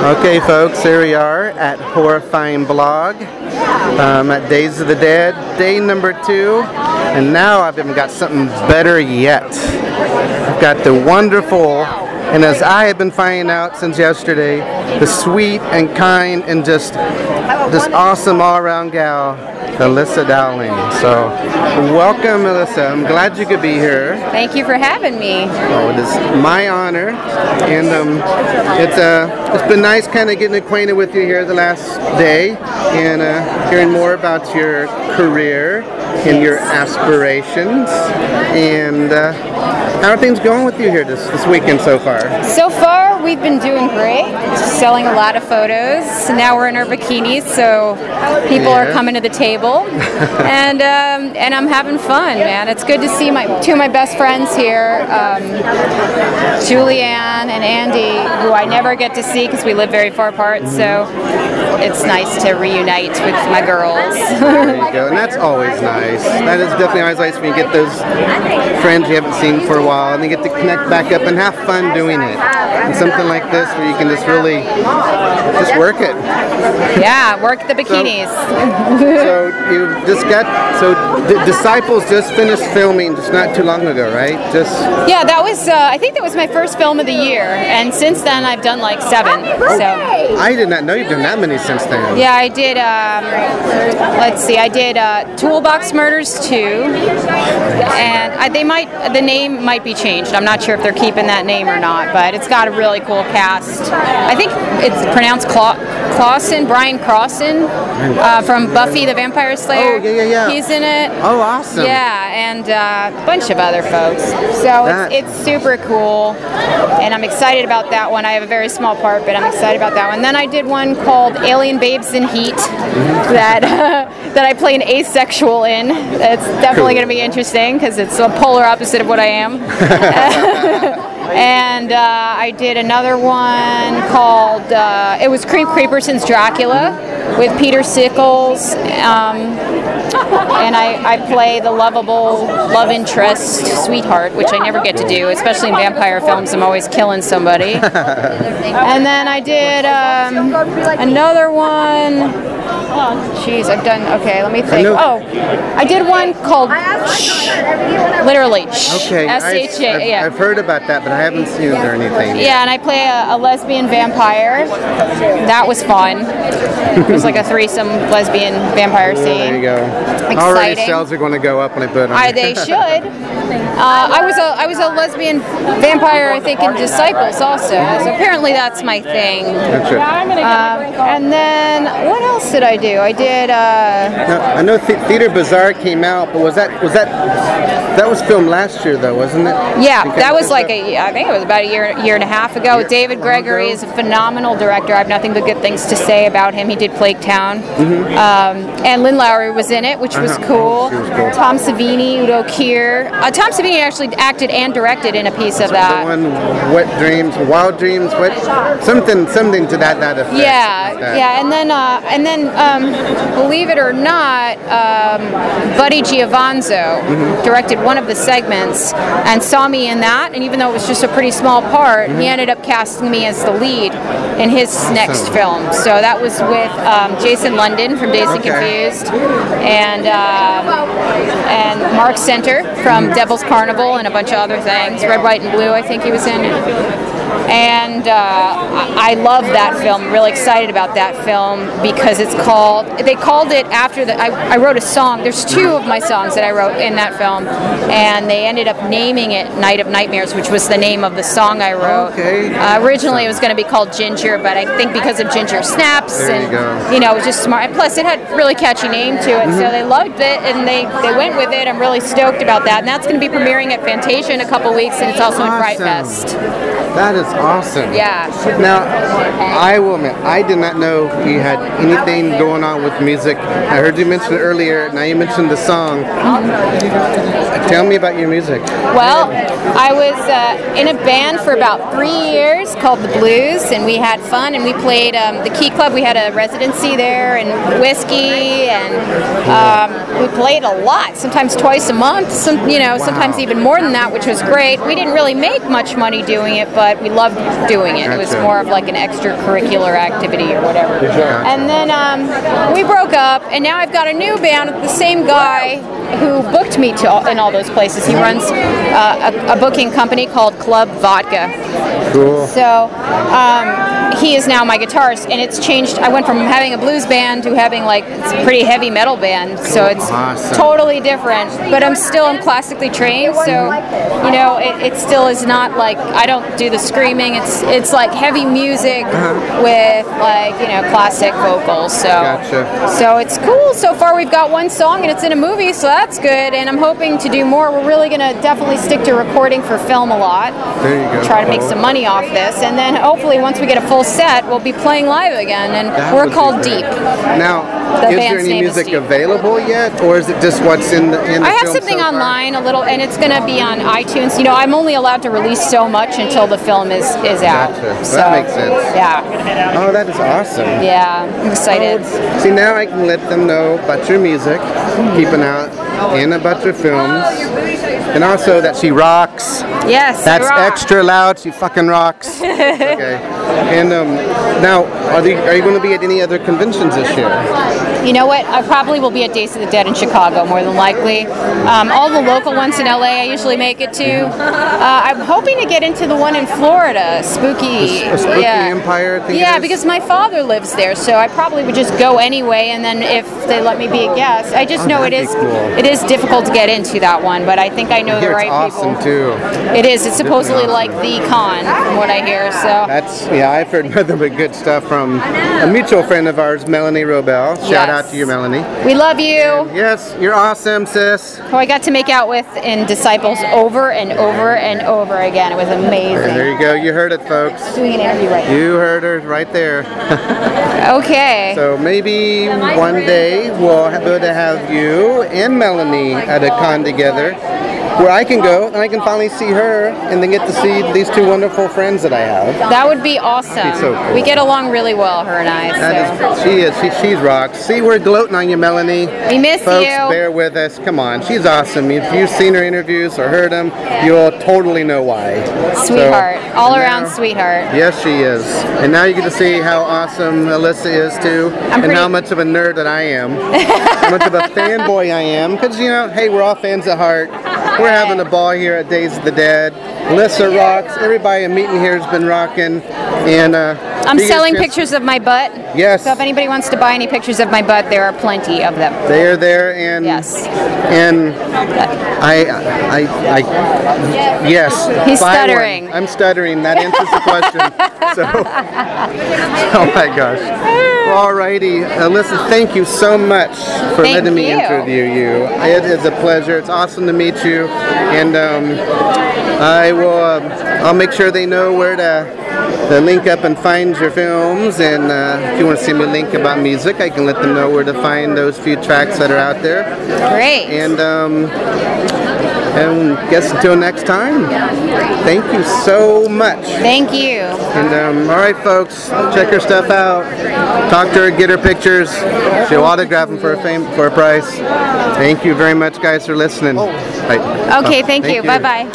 Okay, folks, here we are at Horrifying Blog um, at Days of the Dead, day number two. And now I've even got something better yet. I've got the wonderful, and as I have been finding out since yesterday, the sweet and kind and just just awesome all around gal, Elissa Dowling. So, welcome, Elissa. I'm glad you could be here. Thank you for having me. Oh, it is my honor, and um, it's uh, it's been nice kind of getting acquainted with you here the last day and uh, hearing more about your career and your aspirations. And uh, how are things going with you here this, this weekend so far? So far, we've been doing great, selling a lot of photos. Now we're in our bikinis, so people Yeah. are coming to the table, and um, and I'm having fun, man. It's good to see my two of my best friends here, um, Julianne and Andy, who I never get to see because we live very far apart. So it's nice to reunite with my girls. There you go, and that's always nice. That is definitely always nice when you get those friends you haven't seen for a while, and you get to connect back up and have fun doing it. And something like this where you can just really just work it. yeah, work the bikinis. So you just got so D- Disciples just finished filming just not too long ago, right? Just Yeah, that was. Uh, I think that was my first film of the year, and since then I've done like seven. So I did not know you've done that many since then. yeah, I did. Um, let's see, I did uh, Toolbox Murders two, and I, they might the name might be changed. I'm not sure if they're keeping that name or not, but it's got a really cool cast. I think it's pronounced Cla- Clausen, Brian Crossan uh, from Buffy the Vampire Slayer. Oh, yeah, yeah, yeah. He's in it. Oh, awesome. Yeah, and uh, a bunch of other folks. So That- it's, it's super cool, and I'm excited about that one. I have a very small part, but I'm excited about that one. Then I did one called Alien Babes in Heat that that I play an asexual in. It's definitely Cool. going to be interesting because it's a polar opposite of what I am. and uh, I did another one called uh, it was Creep Creeperson's Dracula with Peter Sickles. Um, and I, I play the lovable love interest sweetheart, which I never get to do, especially in vampire films. I'm always killing somebody. and then I did um, another one. Jeez, I've done. Okay, let me think. know- Oh, I did one called Shh. Literally, Shh. Okay. S I- H I've, A. Yeah. I've heard about that, but I haven't seen it or anything. Yeah, and I play a, a lesbian vampire. That was fun. It was like a threesome lesbian vampire scene. There you go. Exciting. Already sales are going to go up when I put it on. I, they should. Uh, I was a I was a lesbian vampire, I think, in Disciples also. So apparently that's my thing. That's it. Um, and then what else did I do? I did. Uh, Now, I know Th- Theatre Bizarre came out, but was that was that that was filmed last year though, wasn't it? yeah, that was like a I think it was about a year year and a half ago. Year- David Gregory ago. is a phenomenal director. I have nothing but good things to say about him. He did Plague Town, Mm-hmm. um, and Lynn Lowry was in it, which was Uh-huh. cool. Was cool. Tom Savini, Udo Kier. Uh, Tom Savini actually acted and directed in a piece of The that. one, Wet Dreams, Wild Dreams, what, something, something to that that effect. Yeah, like that. yeah, and then uh, and then um, believe it or not, um, Buddy Giovinazzo Mm-hmm. directed one of the segments and saw me in that. And even though it was just a pretty small part, Mm-hmm. he ended up casting me as the lead in his next film. So that was with um, Jason London from and Okay. Confused, and um, and Marc Senter from Mm-hmm. Devil's Carnival and a bunch of other things. Red, White, and Blue, I think he was in. And uh, I love that film. Really excited about that film because it's called. They called it after the. I, I wrote a song. There's two of my songs that I wrote in that film, and they ended up naming it "Night of Nightmares," which was the name of the song I wrote. Okay. Uh, originally, it was going to be called Ginger, but I think because of Ginger Snaps There you and go. you know, it was just smart. And plus, it had really catchy name to it, Mm-hmm. so they loved it and they they went with it. I'm really stoked about that. And that's going to be premiering at Fantasia in a couple weeks, and it's also in Fright Fest. That is awesome. Yeah. Now, I will admit, I did not know you had anything going on with music. I heard you mention it earlier. Now you mentioned the song. Tell me about your music. Well, I was uh, in a band for about three years called the Blues, and we had fun. And we played um, the Key Club. We had a residency there, and whiskey, and um, we played a lot. Sometimes twice a month. Some, you know, sometimes even more than that, which was great. We didn't really make much money doing it, but we loved doing it. It was more of like an extracurricular activity or whatever. Gotcha. And then um, we broke up, and now I've got a new band. With the same guy who booked me to all, in all those places. He runs uh, a, a booking company called Club Vodka. Cool. So um, he is now my guitarist, and it's changed. I went from having a blues band to having like it's a pretty heavy metal band. So it's Awesome. totally different. But I'm still I'm classically trained, so you know it, it still is not like I don't do the screaming. It's it's like heavy music uh-huh. with like you know classic vocals. So Gotcha. so it's cool. So far we've got one song, and it's in a movie, so that's good. And I'm hoping to do more. We're really gonna definitely stick to recording for film a lot There you go. try to make some money off this, and then hopefully once we get a full set, we'll be playing live again. And That we're called. Deep. Now, The is there any music available yet, or is it just what's in the in the I have something so online, a little, and it's going to be on iTunes. You know, I'm only allowed to release so much until the film is is out. Gotcha. So That makes sense. Yeah, Oh, that is awesome. yeah, I'm excited. Oh, see, now I can let them know about your music, keeping out, and about your films, and also that she rocks. Yes, That's extra loud. She fucking rocks. okay. And um, now, are, the, are you going to be at any other conventions this year? You know what? I probably will be at Days of the Dead in Chicago, more than likely. Um, all the local ones in LA, I usually make it to. Uh, I'm hoping to get into the one in Florida, Spooky. A Spooky yeah. Empire, I think Yeah, because my father lives there, so I probably would just go anyway. And then if they let me be a guest, I just Oh, know it is cool. it is difficult to get into that one, but I think I know the Here it's right awesome people. too. It is. It's supposedly awesome. like the con, from what I hear. So That's yeah. I've heard nothing but good stuff from a mutual friend of ours, Melanie Robel. Shout Out to you, Melanie. we love you. Yes, you're awesome, sis. Who I got to make out with in Disciples over and over and over again. It was amazing. There you go. You heard it, folks. Doing an interview right You heard her right there. Okay. So maybe one day we'll be able to have you and Melanie at a con together where I can go and I can finally see her and then get to see these two wonderful friends that I have. that would be awesome. so cool. We get along really well, her and I. So. is, she is, she, she's rocked. See, we're gloating on you, Melanie. We miss Folks, you. bear with us. Come on, she's awesome. If you've seen her interviews or heard them, you'll totally know why. So, Sweetheart. All now- around sweetheart. Yes, she is. And now you get to see how awesome Elissa is too, I'm and how much of a nerd that I am, how much of a fanboy I am. Because you know, hey, we're all fans at heart. We're having a ball here at Days of the Dead. Elissa rocks. Everybody meeting here has been rocking, and uh, I'm selling pictures of my butt. Yes. So if anybody wants to buy any pictures of my butt, there are plenty of them. They are there, and Yes. and I, I, I, yes. He's buy one. stuttering. I'm stuttering. That answers the question. so, oh my gosh. Alrighty, Elissa, thank you so much for Thank letting me you. interview you. It is a pleasure. It's awesome to meet you, and um, I will. Um, I'll make sure they know where to. To link up and find your films, and uh, if you want to see me link about music, I can let them know where to find those few tracks that are out there. Great. And um, and guess until next time. Thank you so much. Thank you. And um, all right, folks, check her stuff out. Talk to her, get her pictures. She'll autograph them for a fame for a price. Thank you very much, guys, for listening. Right. Okay, thank, you. Bye bye.